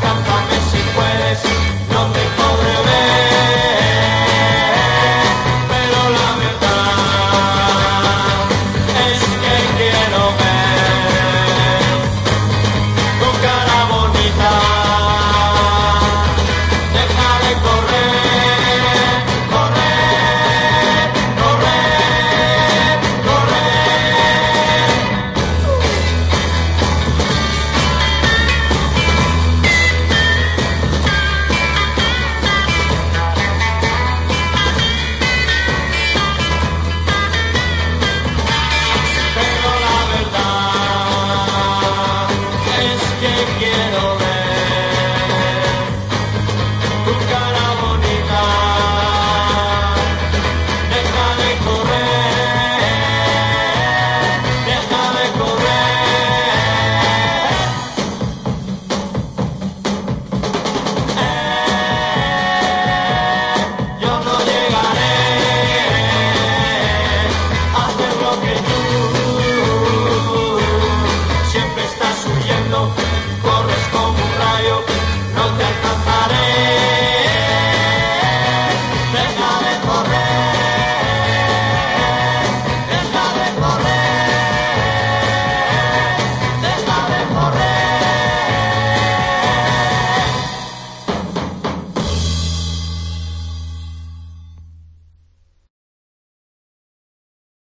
cántame si puedes. no